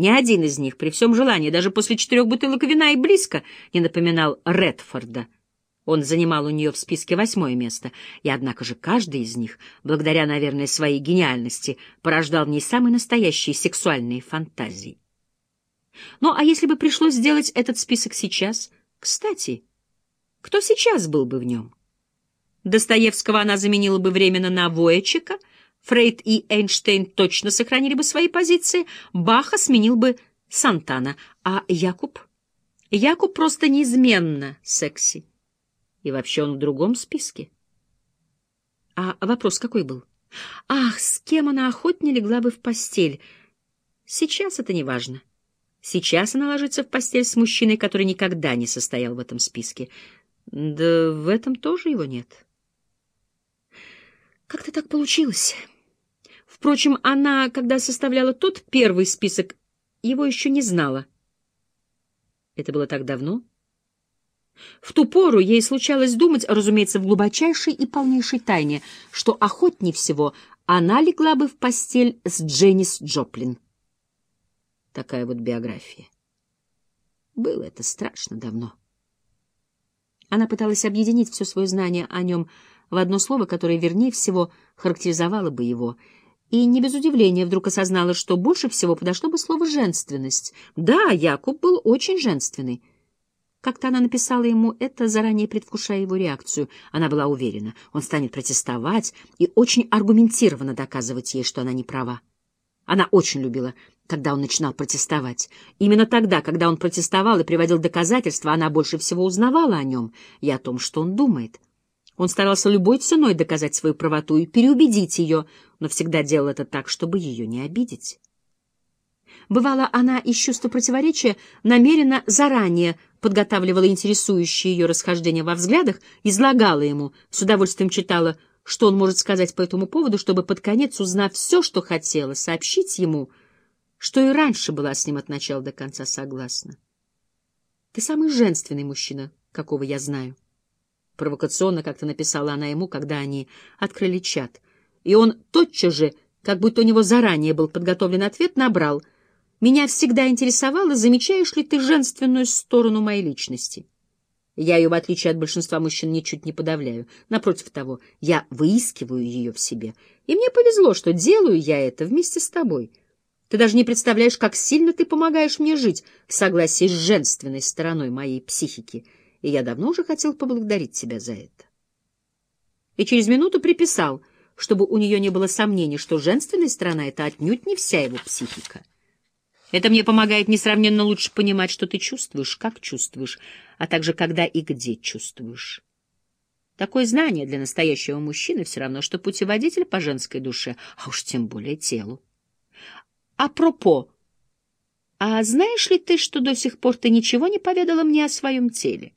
Ни один из них, при всем желании, даже после четырех бутылок вина и близко, не напоминал Редфорда. Он занимал у нее в списке восьмое место, и однако же каждый из них, благодаря, наверное, своей гениальности, порождал в ней самые настоящие сексуальные фантазии. Ну, а если бы пришлось сделать этот список сейчас? Кстати, кто сейчас был бы в нем? Достоевского она заменила бы временно на Воячека, Фрейд и Эйнштейн точно сохранили бы свои позиции, Баха сменил бы Сантана, а Якуб? Якуб просто неизменно секси. И вообще он в другом списке. А вопрос какой был? Ах, с кем она охотнее легла бы в постель? Сейчас это не важно. Сейчас она ложится в постель с мужчиной, который никогда не состоял в этом списке. Да в этом тоже его нет. Как-то так получилось. Впрочем, она, когда составляла тот первый список, его еще не знала. Это было так давно. В ту пору ей случалось думать, разумеется, в глубочайшей и полнейшей тайне, что охотнее всего она легла бы в постель с Дженнис Джоплин. Такая вот биография. Было это страшно давно. Она пыталась объединить все свое знание о нем в одно слово, которое, вернее всего, характеризовало бы его, и не без удивления вдруг осознала, что больше всего подошло бы слово «женственность». Да, Якуб был очень женственный. Как-то она написала ему это, заранее предвкушая его реакцию. Она была уверена, он станет протестовать и очень аргументированно доказывать ей, что она не права. Она очень любила, когда он начинал протестовать. Именно тогда, когда он протестовал и приводил доказательства, она больше всего узнавала о нем и о том, что он думает. Он старался любой ценой доказать свою правоту и переубедить ее, но всегда делал это так, чтобы ее не обидеть. Бывало, она из чувства противоречия намеренно заранее подготавливала интересующие ее расхождения во взглядах, излагала ему, с удовольствием читала, что он может сказать по этому поводу, чтобы под конец, узнав все, что хотела, сообщить ему, что и раньше была с ним от начала до конца согласна. «Ты самый женственный мужчина, какого я знаю». Провокационно как-то написала она ему, когда они открыли чат. И он тотчас же, как будто у него заранее был подготовлен ответ, набрал. «Меня всегда интересовало, замечаешь ли ты женственную сторону моей личности?» Я ее, в отличие от большинства мужчин, ничуть не подавляю. Напротив того, я выискиваю ее в себе. И мне повезло, что делаю я это вместе с тобой. Ты даже не представляешь, как сильно ты помогаешь мне жить в согласии с женственной стороной моей психики — и я давно уже хотел поблагодарить тебя за это. И через минуту приписал, чтобы у нее не было сомнений, что женственная сторона — это отнюдь не вся его психика. Это мне помогает несравненно лучше понимать, что ты чувствуешь, как чувствуешь, а также когда и где чувствуешь. Такое знание для настоящего мужчины все равно, что путеводитель по женской душе, а уж тем более телу. Апропо, а знаешь ли ты, что до сих пор ты ничего не поведала мне о своем теле?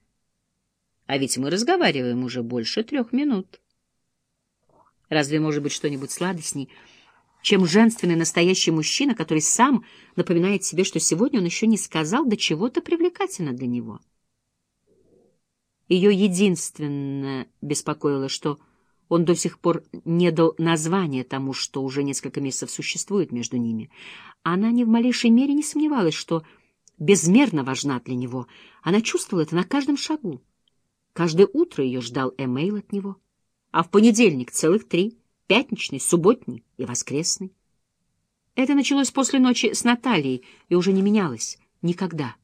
А ведь мы разговариваем уже больше трех минут. Разве может быть что-нибудь сладостней, чем женственный настоящий мужчина, который сам напоминает себе, что сегодня он еще не сказал до чего-то привлекательно для него? Ее единственное беспокоило, что он до сих пор не дал названия тому, что уже несколько месяцев существует между ними. Она ни в малейшей мере не сомневалась, что безмерно важна для него. Она чувствовала это на каждом шагу. Каждое утро ее ждал эмейл от него, а в понедельник целых три — пятничный, субботний и воскресный. Это началось после ночи с Натальей и уже не менялось никогда.